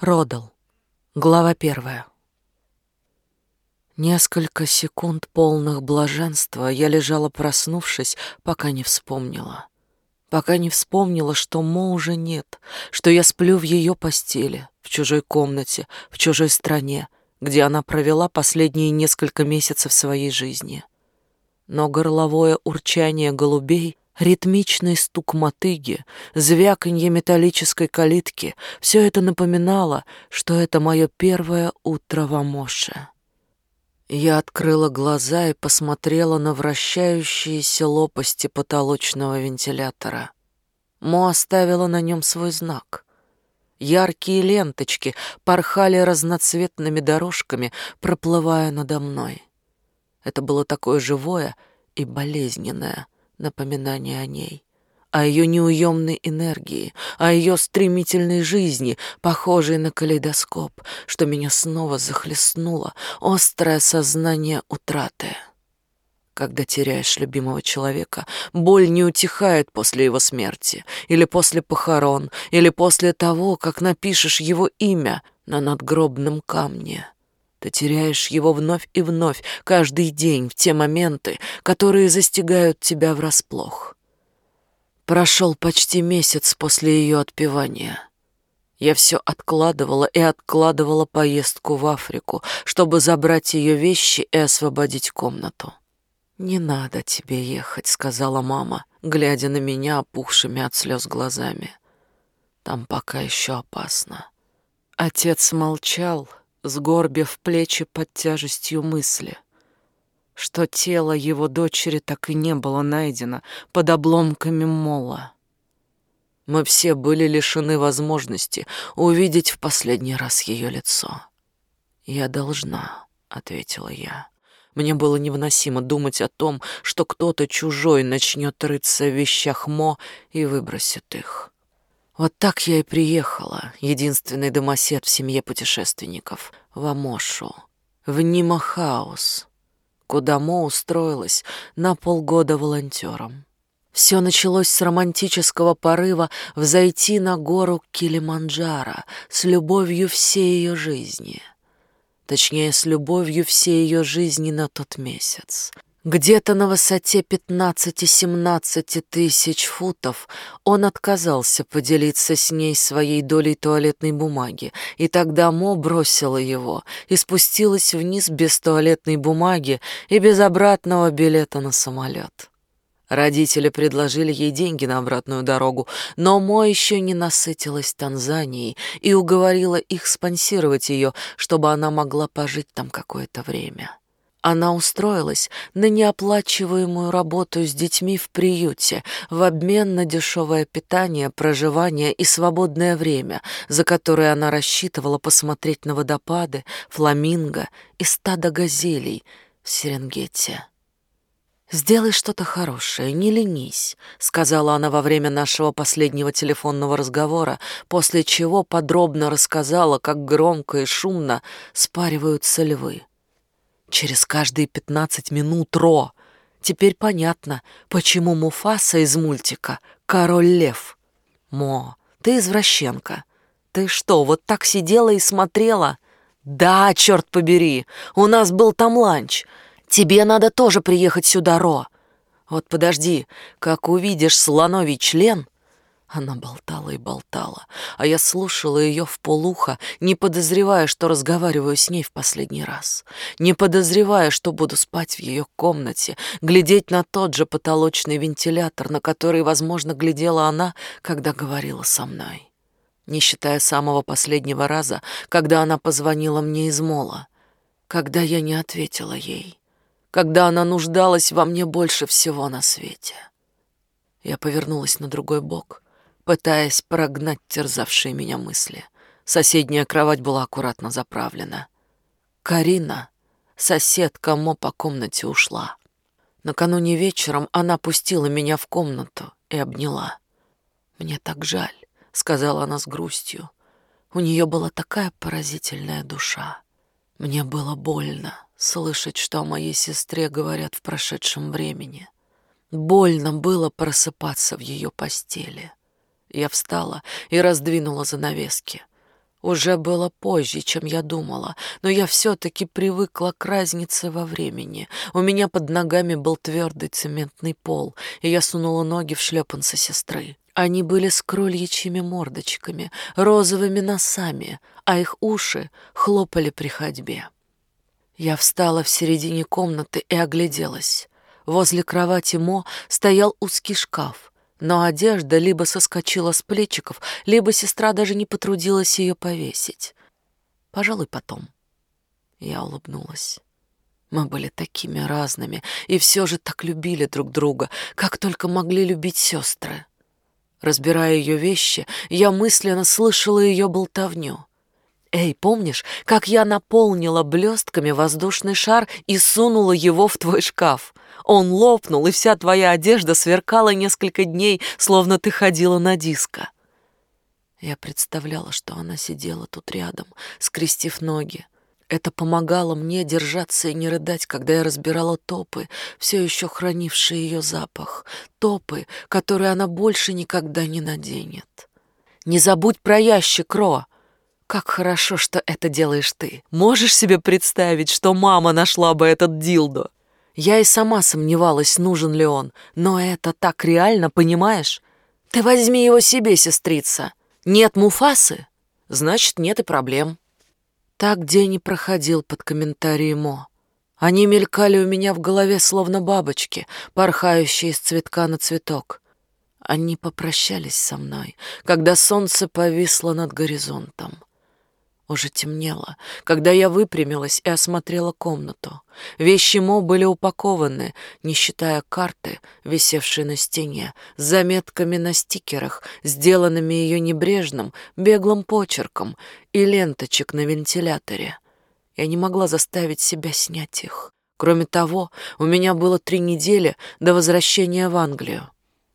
Родал. Глава первая. Несколько секунд полных блаженства я лежала, проснувшись, пока не вспомнила. Пока не вспомнила, что Мо уже нет, что я сплю в ее постели, в чужой комнате, в чужой стране, где она провела последние несколько месяцев своей жизни. Но горловое урчание голубей Ритмичный стук мотыги, звяканье металлической калитки — все это напоминало, что это мое первое утро в Амоше. Я открыла глаза и посмотрела на вращающиеся лопасти потолочного вентилятора. Мо оставила на нем свой знак. Яркие ленточки порхали разноцветными дорожками, проплывая надо мной. Это было такое живое и болезненное — напоминание о ней, о ее неуемной энергии, о ее стремительной жизни, похожей на калейдоскоп, что меня снова захлестнуло острое сознание утраты. Когда теряешь любимого человека, боль не утихает после его смерти, или после похорон, или после того, как напишешь его имя на надгробном камне. Ты теряешь его вновь и вновь, каждый день, в те моменты, которые застигают тебя врасплох. Прошел почти месяц после ее отпевания. Я все откладывала и откладывала поездку в Африку, чтобы забрать ее вещи и освободить комнату. «Не надо тебе ехать», — сказала мама, глядя на меня опухшими от слез глазами. «Там пока еще опасно». Отец молчал, сгорбив плечи под тяжестью мысли, что тело его дочери так и не было найдено под обломками мола. Мы все были лишены возможности увидеть в последний раз ее лицо. «Я должна», — ответила я. Мне было невыносимо думать о том, что кто-то чужой начнет рыться в вещах Мо и выбросит их. Вот так я и приехала, единственный домосед в семье путешественников, в Амошу, в Нимахаус, куда Мо устроилась на полгода волонтером. Все началось с романтического порыва взойти на гору Килиманджаро с любовью всей ее жизни. Точнее, с любовью всей ее жизни на тот месяц — где-то на высоте 15-17 тысяч футов он отказался поделиться с ней своей долей туалетной бумаги, и тогда Мо бросила его и спустилась вниз без туалетной бумаги и без обратного билета на самолет. Родители предложили ей деньги на обратную дорогу, но Мо еще не насытилась Танзанией и уговорила их спонсировать ее, чтобы она могла пожить там какое-то время. Она устроилась на неоплачиваемую работу с детьми в приюте в обмен на дешевое питание, проживание и свободное время, за которое она рассчитывала посмотреть на водопады, фламинго и стадо газелей в Серенгете. «Сделай что-то хорошее, не ленись», — сказала она во время нашего последнего телефонного разговора, после чего подробно рассказала, как громко и шумно спариваются львы. Через каждые пятнадцать минут Ро. Теперь понятно, почему Муфаса из мультика «Король лев». Мо, ты извращенка. Ты что, вот так сидела и смотрела? Да, черт побери, у нас был там ланч. Тебе надо тоже приехать сюда, Ро. Вот подожди, как увидишь слоновий член, она болтала и болтала, а я слушала ее в полухо, не подозревая, что разговариваю с ней в последний раз, не подозревая, что буду спать в ее комнате, глядеть на тот же потолочный вентилятор, на который, возможно, глядела она, когда говорила со мной. Не считая самого последнего раза, когда она позвонила мне из мола, когда я не ответила ей, когда она нуждалась во мне больше всего на свете. Я повернулась на другой бок — пытаясь прогнать терзавшие меня мысли. Соседняя кровать была аккуратно заправлена. Карина, соседка Мо по комнате ушла. Накануне вечером она пустила меня в комнату и обняла. «Мне так жаль», — сказала она с грустью. У нее была такая поразительная душа. Мне было больно слышать, что о моей сестре говорят в прошедшем времени. Больно было просыпаться в ее постели. Я встала и раздвинула занавески. Уже было позже, чем я думала, но я все-таки привыкла к разнице во времени. У меня под ногами был твердый цементный пол, и я сунула ноги в шлепанцы сестры. Они были с крольячьими мордочками, розовыми носами, а их уши хлопали при ходьбе. Я встала в середине комнаты и огляделась. Возле кровати Мо стоял узкий шкаф, но одежда либо соскочила с плечиков, либо сестра даже не потрудилась ее повесить. Пожалуй, потом. Я улыбнулась. Мы были такими разными и все же так любили друг друга, как только могли любить сестры. Разбирая ее вещи, я мысленно слышала ее болтовню. «Эй, помнишь, как я наполнила блестками воздушный шар и сунула его в твой шкаф? Он лопнул, и вся твоя одежда сверкала несколько дней, словно ты ходила на диско». Я представляла, что она сидела тут рядом, скрестив ноги, это помогало мне держаться и не рыдать, когда я разбирала топы, все еще хранившие ее запах. Топы, которые она больше никогда не наденет. «Не забудь про ящик, Ро!» «Как хорошо, что это делаешь ты. Можешь себе представить, что мама нашла бы этот дилдо?» Я и сама сомневалась, нужен ли он, но это так реально, понимаешь? Ты возьми его себе, сестрица. Нет муфасы? Значит, нет и проблем. Так день и проходил под комментарии Мо. Они мелькали у меня в голове, словно бабочки, порхающие из цветка на цветок. Они попрощались со мной, когда солнце повисло над горизонтом. Уже темнело, когда я выпрямилась и осмотрела комнату. Вещи Мо были упакованы, не считая карты, висевшей на стене, с заметками на стикерах, сделанными ее небрежным, беглым почерком, и ленточек на вентиляторе. Я не могла заставить себя снять их. Кроме того, у меня было три недели до возвращения в Англию.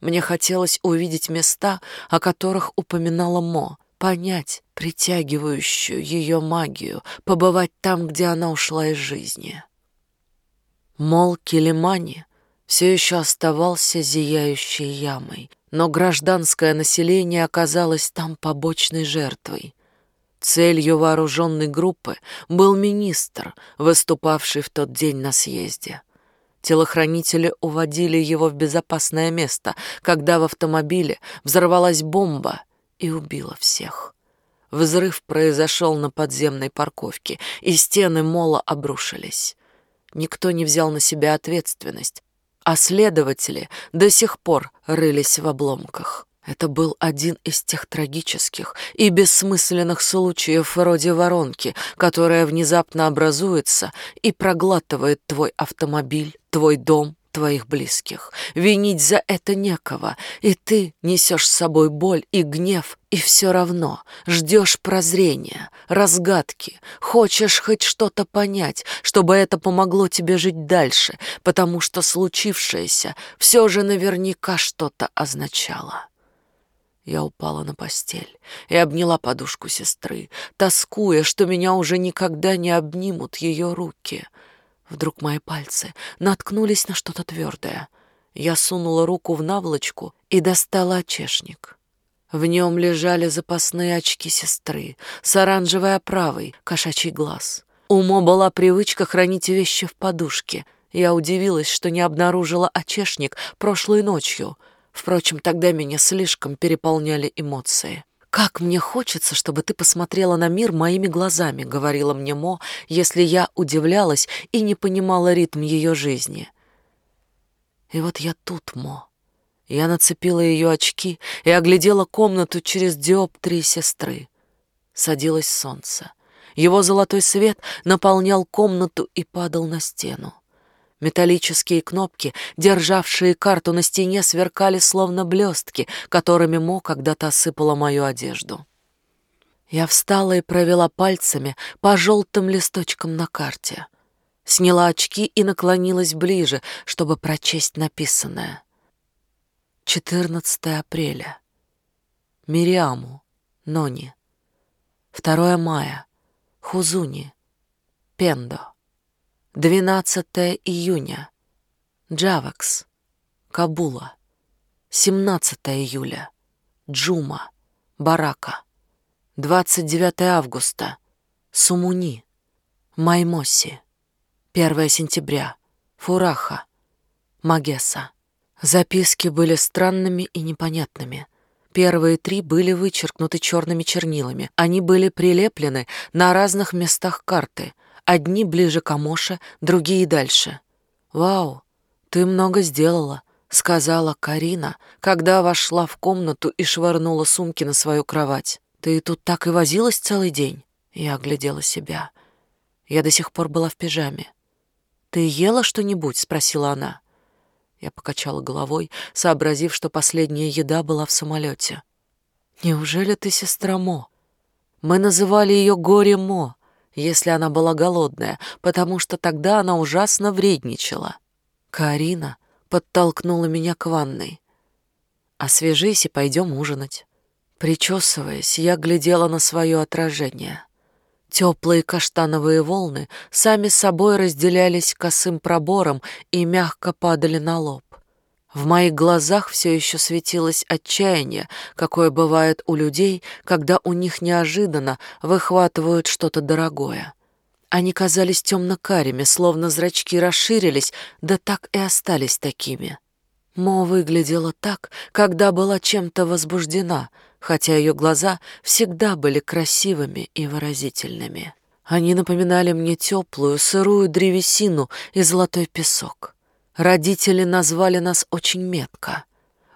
Мне хотелось увидеть места, о которых упоминала Мо, понять притягивающую ее магию, побывать там, где она ушла из жизни. Мол Килимани все еще оставался зияющей ямой, но гражданское население оказалось там побочной жертвой. Целью вооруженной группы был министр, выступавший в тот день на съезде. Телохранители уводили его в безопасное место, когда в автомобиле взорвалась бомба, и убила всех. Взрыв произошел на подземной парковке, и стены мола обрушились. Никто не взял на себя ответственность, а следователи до сих пор рылись в обломках. Это был один из тех трагических и бессмысленных случаев вроде воронки, которая внезапно образуется и проглатывает твой автомобиль, твой дом, твоих близких. Винить за это некого, и ты несешь с собой боль и гнев, и все равно ждешь прозрения, разгадки, хочешь хоть что-то понять, чтобы это помогло тебе жить дальше, потому что случившееся все же наверняка что-то означало. Я упала на постель и обняла подушку сестры, тоскуя, что меня уже никогда не обнимут ее руки — Вдруг мои пальцы наткнулись на что-то твердое. Я сунула руку в наволочку и достала очешник. В нем лежали запасные очки сестры с оранжевой оправой, кошачий глаз. У Мо была привычка хранить вещи в подушке. Я удивилась, что не обнаружила очешник прошлой ночью. Впрочем, тогда меня слишком переполняли эмоции. «Как мне хочется, чтобы ты посмотрела на мир моими глазами», — говорила мне Мо, если я удивлялась и не понимала ритм ее жизни. И вот я тут, Мо. Я нацепила ее очки и оглядела комнату через диоптрии сестры. Садилось солнце. Его золотой свет наполнял комнату и падал на стену. Металлические кнопки, державшие карту на стене, сверкали словно блестки, которыми Мо когда-то осыпала мою одежду. Я встала и провела пальцами по желтым листочкам на карте. Сняла очки и наклонилась ближе, чтобы прочесть написанное. 14 апреля. Мириаму, Нони. 2 мая. Хузуни, Пендо. 12 июня. Джавакс, Кабула. 17 июля. Джума, Барака. 29 августа. Сумуни. Маймоси. 1 сентября. Фураха. Магеса. Записки были странными и непонятными. Первые три были вычеркнуты черными чернилами. Они были прилеплены на разных местах карты. Одни ближе к Амоше, другие дальше. «Вау, ты много сделала», — сказала Карина, когда вошла в комнату и швырнула сумки на свою кровать. «Ты тут так и возилась целый день?» Я оглядела себя. Я до сих пор была в пижаме. «Ты ела что-нибудь?» — спросила она. Я покачала головой, сообразив, что последняя еда была в самолете. «Неужели ты сестра Мо?» Мы называли ее Горе Мо, если она была голодная, потому что тогда она ужасно вредничала. Карина подтолкнула меня к ванной. «Освежись и пойдем ужинать». Причесываясь, я глядела на свое отражение. Теплые каштановые волны сами собой разделялись косым пробором и мягко падали на лоб. В моих глазах все еще светилось отчаяние, какое бывает у людей, когда у них неожиданно выхватывают что-то дорогое. Они казались темно-карими, словно зрачки расширились, да так и остались такими. Мо выглядела так, когда была чем-то возбуждена — хотя ее глаза всегда были красивыми и выразительными. Они напоминали мне теплую, сырую древесину и золотой песок. Родители назвали нас очень метко.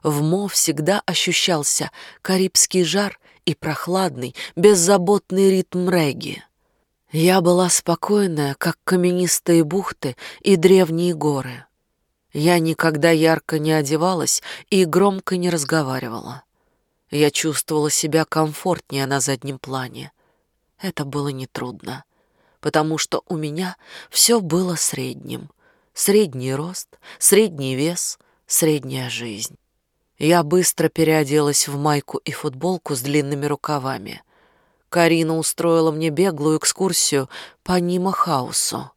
В Мо всегда ощущался карибский жар и прохладный, беззаботный ритм регги. Я была спокойная, как каменистые бухты и древние горы. Я никогда ярко не одевалась и громко не разговаривала. Я чувствовала себя комфортнее на заднем плане. Это было нетрудно, потому что у меня все было средним. Средний рост, средний вес, средняя жизнь. Я быстро переоделась в майку и футболку с длинными рукавами. Карина устроила мне беглую экскурсию по Нима-хаусу.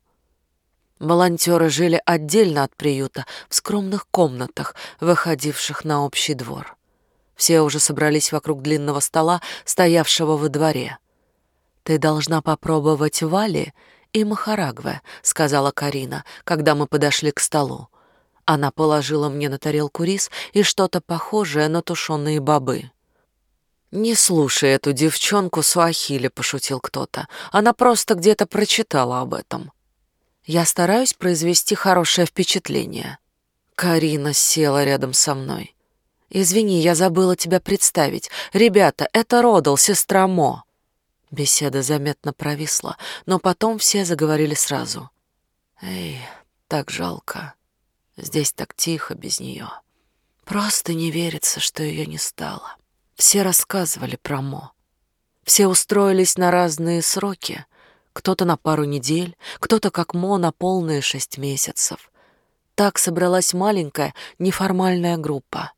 Волонтеры жили отдельно от приюта, в скромных комнатах, выходивших на общий двор. Все уже собрались вокруг длинного стола, стоявшего во дворе. «Ты должна попробовать вали и махарагве», — сказала Карина, когда мы подошли к столу. Она положила мне на тарелку рис и что-то похожее на тушеные бобы. «Не слушай эту девчонку Суахили», — пошутил кто-то. «Она просто где-то прочитала об этом». «Я стараюсь произвести хорошее впечатление». Карина села рядом со мной. Извини, я забыла тебя представить. Ребята, это Родал, сестра Мо. Беседа заметно провисла, но потом все заговорили сразу. Эй, так жалко. Здесь так тихо без нее. Просто не верится, что ее не стало. Все рассказывали про Мо. Все устроились на разные сроки. Кто-то на пару недель, кто-то, как Мо, на полные шесть месяцев. Так собралась маленькая неформальная группа.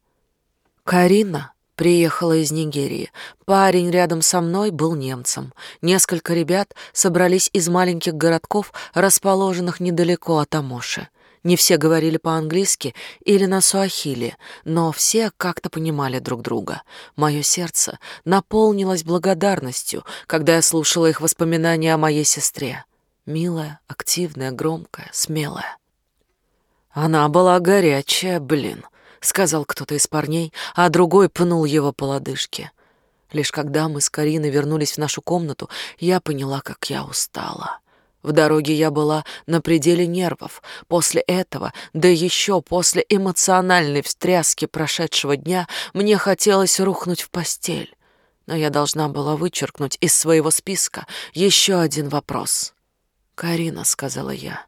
Карина приехала из Нигерии. Парень рядом со мной был немцем. Несколько ребят собрались из маленьких городков, расположенных недалеко от Амоши. Не все говорили по-английски или на суахили, но все как-то понимали друг друга. Мое сердце наполнилось благодарностью, когда я слушала их воспоминания о моей сестре. Милая, активная, громкая, смелая. Она была горячая, блин. — сказал кто-то из парней, а другой пнул его по лодыжке. Лишь когда мы с Кариной вернулись в нашу комнату, я поняла, как я устала. В дороге я была на пределе нервов. После этого, да еще после эмоциональной встряски прошедшего дня, мне хотелось рухнуть в постель. Но я должна была вычеркнуть из своего списка еще один вопрос. «Карина», — сказала я,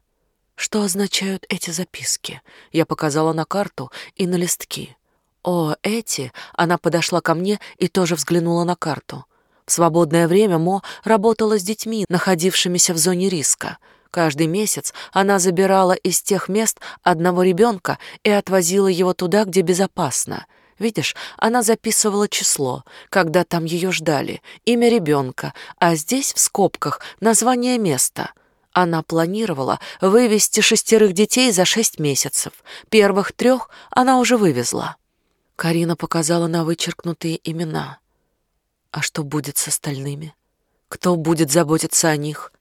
что означают эти записки? Я показала на карту и на листки. О, эти! Она подошла ко мне и тоже взглянула на карту. В свободное время Мо работала с детьми, находившимися в зоне риска. Каждый месяц она забирала из тех мест одного ребенка и отвозила его туда, где безопасно. Видишь, она записывала число, когда там ее ждали, имя ребенка, а здесь в скобках название места — она планировала вывести шестерых детей за шесть месяцев. Первых трех она уже вывезла. Карина показала на вычеркнутые имена. А что будет с остальными? Кто будет заботиться о них?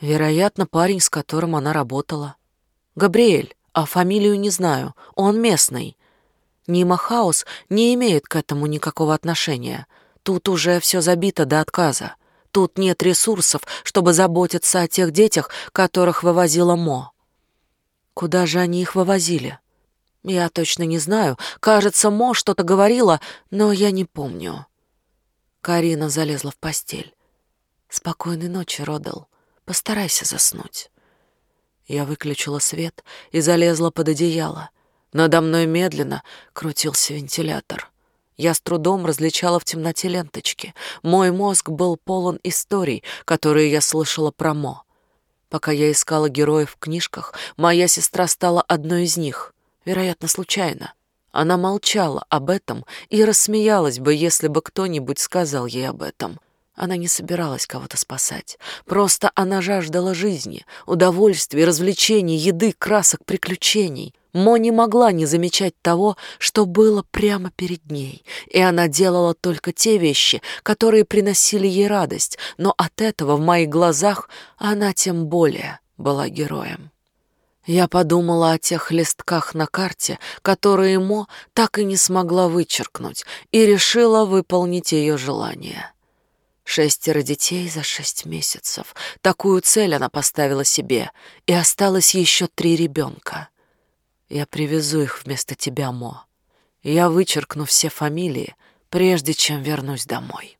Вероятно, парень, с которым она работала. Габриэль, а фамилию не знаю, он местный. Нима Хаус не имеет к этому никакого отношения. Тут уже все забито до отказа. Тут нет ресурсов, чтобы заботиться о тех детях, которых вывозила Мо. Куда же они их вывозили? Я точно не знаю. Кажется, Мо что-то говорила, но я не помню. Карина залезла в постель. Спокойной ночи, Родал. Постарайся заснуть. Я выключила свет и залезла под одеяло. Надо мной медленно крутился вентилятор. Я с трудом различала в темноте ленточки. Мой мозг был полон историй, которые я слышала про Мо. Пока я искала героев в книжках, моя сестра стала одной из них, вероятно, случайно. Она молчала об этом и рассмеялась бы, если бы кто-нибудь сказал ей об этом. Она не собиралась кого-то спасать. Просто она жаждала жизни, удовольствий, развлечений, еды, красок, приключений. Мо не могла не замечать того, что было прямо перед ней, и она делала только те вещи, которые приносили ей радость, но от этого в моих глазах она тем более была героем. Я подумала о тех листках на карте, которые Мо так и не смогла вычеркнуть, и решила выполнить ее желание. Шестеро детей за шесть месяцев. Такую цель она поставила себе, и осталось еще три ребенка. Я привезу их вместо тебя, Мо. Я вычеркну все фамилии, прежде чем вернусь домой.